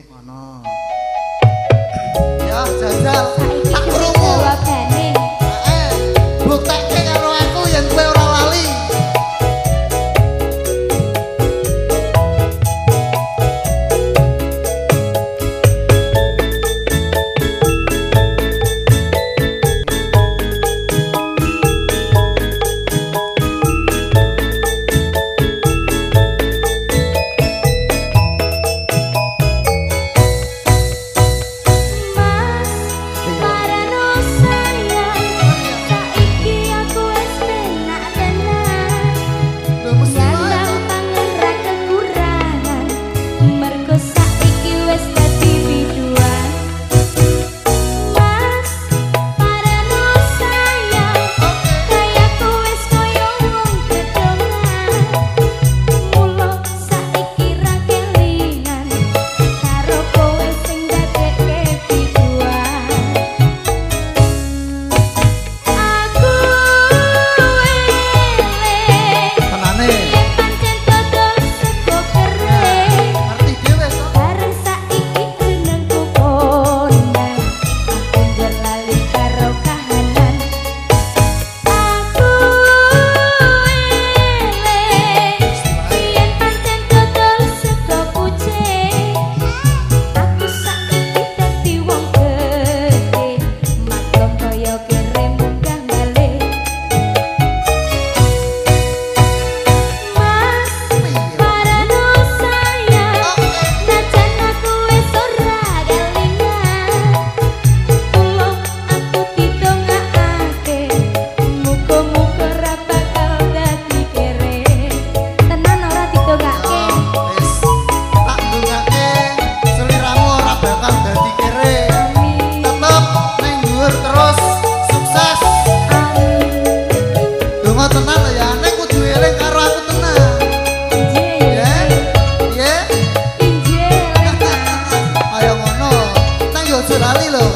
ngono ya jajal apa tenang ya nek kudu eling karo aku tenang. Nggih nggih nggih ayo ngono. Nang yo lali loh